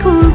cool.